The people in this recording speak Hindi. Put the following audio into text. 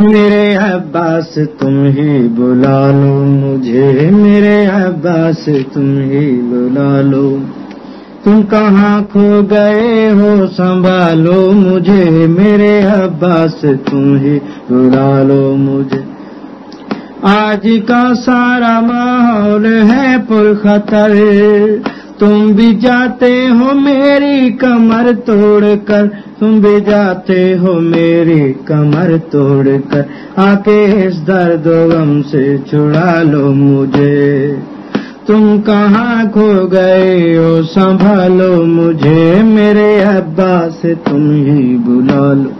मेरे अब्बास, तुम ही बुला लो मुझे। मेरे अब्बास, तुम ही बुला लो। तुम कहाँ खो गए हो, संभालो मुझे। मेरे अब्बास, तुम ही बुला लो मुझे। आज का सारा माहौल है पुरखतर। तुम भी जाते हो मेरी कमर तोड़कर, तुम भी जाते हो मेरी कमर तोड़कर, आके इस दर्द गम से छुड़ा लो मुझे। तुम कहाँ खो गए हो, संभालो मुझे, मेरे अब्बा से तुम ही बुला लो।